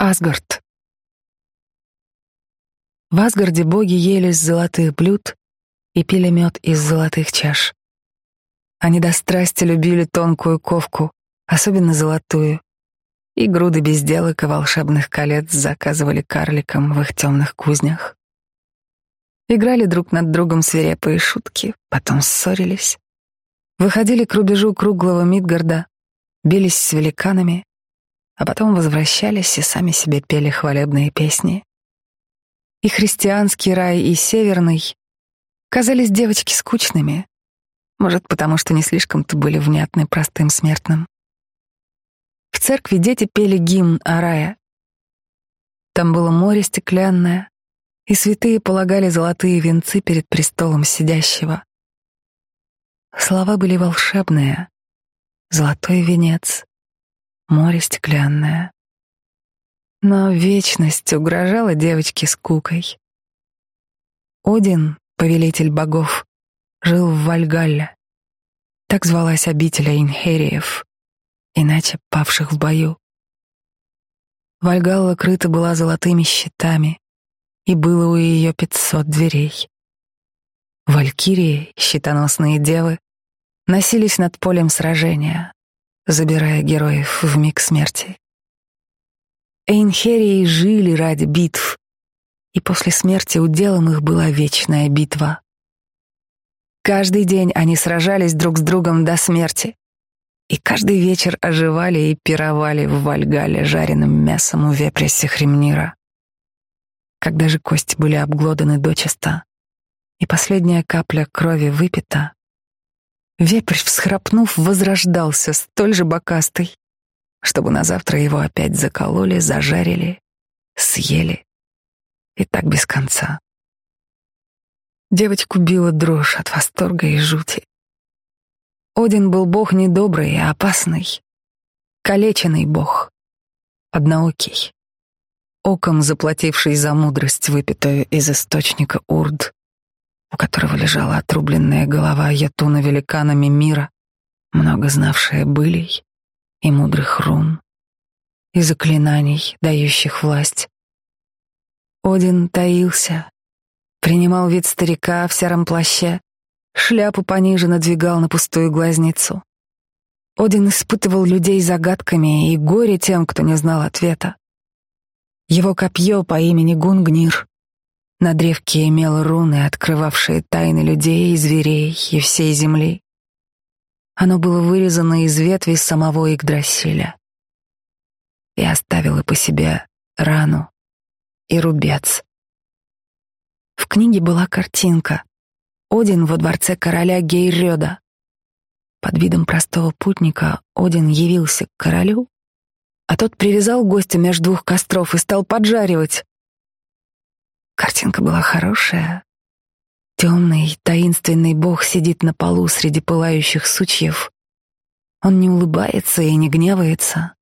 Асгард. В Асгарде боги ели с золотых блюд и пили мед из золотых чаш. Они до страсти любили тонкую ковку, особенно золотую, и груды безделок и волшебных колец заказывали карликам в их темных кузнях. Играли друг над другом свирепые шутки, потом ссорились. Выходили к рубежу круглого Мидгарда, бились с великанами, а потом возвращались и сами себе пели хвалебные песни. И христианский рай, и северный казались девочки скучными, может, потому что не слишком-то были внятны простым смертным. В церкви дети пели гимн о рае. Там было море стеклянное, и святые полагали золотые венцы перед престолом сидящего. Слова были волшебные. Золотой венец, море стеклянное. Но вечность угрожала девочке скукой. Один, повелитель богов, жил в Вальгалле. Так звалась обитель Инхериев, иначе павших в бою. Вальгалла крыта была золотыми щитами, и было у ее пятьсот дверей. Валькирии, щитоносные девы, носились над полем сражения, забирая героев в миг смерти. Эйнхерии жили ради битв, и после смерти уделом их была вечная битва. Каждый день они сражались друг с другом до смерти, и каждый вечер оживали и пировали в Вальгале жареным мясом у вепря Сехремнира. Когда же кости были обглоданы дочисто, и последняя капля крови выпита, вепрь, всхрапнув, возрождался столь же бокастый, чтобы на завтра его опять закололи, зажарили, съели. И так без конца. Девочку била дрожь от восторга и жути. Один был бог недобрый и опасный, калеченный бог, одноокий оком заплативший за мудрость, выпитую из источника Урд, у которого лежала отрубленная голова Ятуна великанами мира, много знавшая былей и мудрых рун, и заклинаний, дающих власть. Один таился, принимал вид старика в сером плаще, шляпу пониже надвигал на пустую глазницу. Один испытывал людей загадками и горе тем, кто не знал ответа. Его копье по имени Гунгнир на древке имело руны, открывавшие тайны людей и зверей и всей земли. Оно было вырезано из ветви самого Игдрасиля и оставило по себе рану и рубец. В книге была картинка. Один во дворце короля Гейрёда. Под видом простого путника Один явился к королю а тот привязал гостя между двух костров и стал поджаривать. Картинка была хорошая. Темный, таинственный бог сидит на полу среди пылающих сучьев. Он не улыбается и не гневается.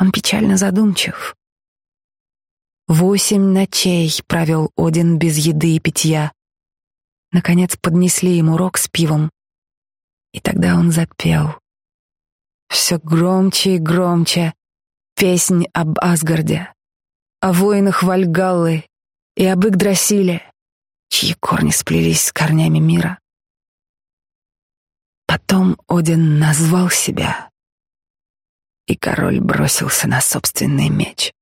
Он печально задумчив. Восемь ночей провел Один без еды и питья. Наконец поднесли ему рог с пивом, и тогда он запел. Все громче и громче, Песнь об Асгарде, о воинах Вальгаллы и об Игдрасиле, чьи корни сплелись с корнями мира. Потом Один назвал себя, и король бросился на собственный меч.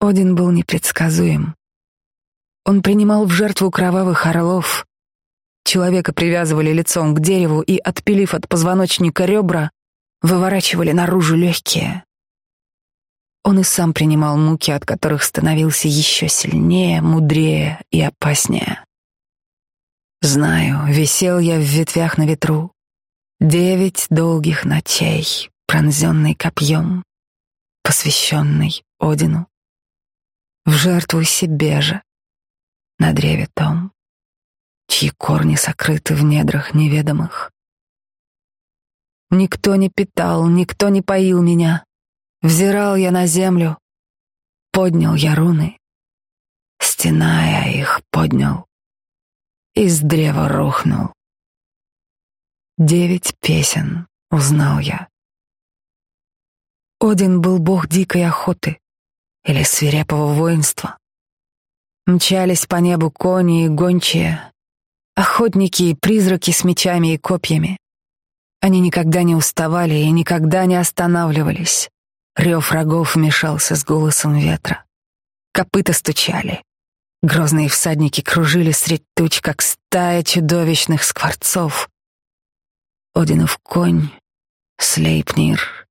Один был непредсказуем. Он принимал в жертву кровавых орлов. Человека привязывали лицом к дереву и, отпилив от позвоночника ребра, выворачивали наружу легкие. Он и сам принимал муки, от которых становился еще сильнее, мудрее и опаснее. Знаю, висел я в ветвях на ветру. Девять долгих ночей, пронзенный копьем, посвященный Одину. В жертву себе же, на древе том, чьи корни сокрыты в недрах неведомых. Никто не питал, никто не поил меня, Взирал я на землю, поднял я руны, стеная их поднял, из древа рухнул. Девять песен узнал я. Один был бог дикой охоты, или свирепого воинства. Мчались по небу кони и гончие, охотники и призраки с мечами и копьями. Они никогда не уставали и никогда не останавливались. Рев рогов мешался с голосом ветра. Копыта стучали. Грозные всадники кружили средь туч, как стая чудовищных скворцов. Одинов конь, Слейпнир,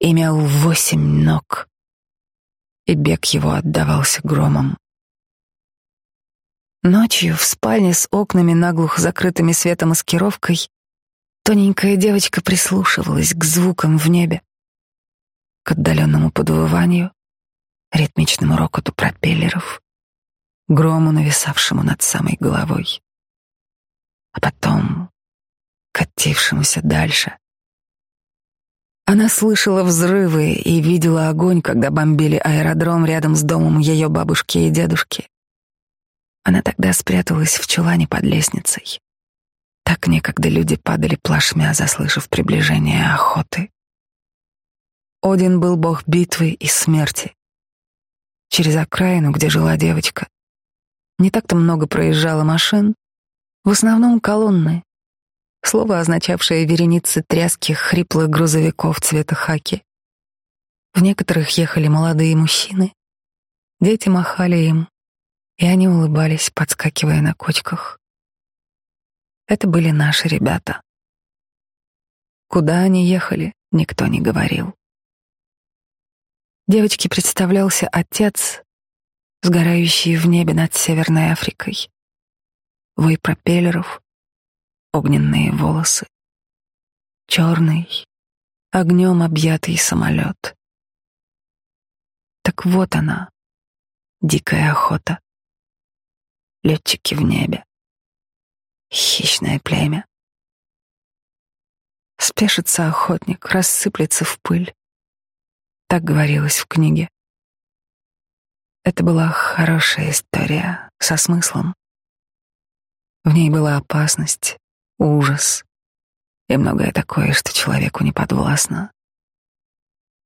имел восемь ног, и бег его отдавался громом. Ночью в спальне с окнами, наглухо закрытыми светомаскировкой, тоненькая девочка прислушивалась к звукам в небе, к отдаленному подвыванию, ритмичному рокоту пропеллеров, грому, нависавшему над самой головой, а потом катившемуся дальше. Она слышала взрывы и видела огонь, когда бомбили аэродром рядом с домом ее бабушки и дедушки. Она тогда спряталась в чулане под лестницей. Так некогда люди падали плашмя, заслышав приближение охоты. Один был бог битвы и смерти. Через окраину, где жила девочка, не так-то много проезжало машин, в основном колонны, слово, означавшее вереницы тряских, хриплых грузовиков цвета хаки. В некоторых ехали молодые мужчины, дети махали им, и они улыбались, подскакивая на кочках. Это были наши ребята. Куда они ехали, никто не говорил. Девочке представлялся отец, сгорающий в небе над Северной Африкой. Вой пропеллеров, огненные волосы, черный, огнем объятый самолет. Так вот она, дикая охота летчики в небе. Хищное племя. Спешится охотник, рассыплется в пыль. Так говорилось в книге. Это была хорошая история со смыслом. В ней была опасность, ужас и многое такое, что человеку не подвластно.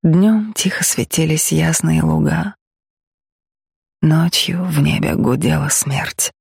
Днем тихо светились ясные луга, Ночью в небе гудела смерть.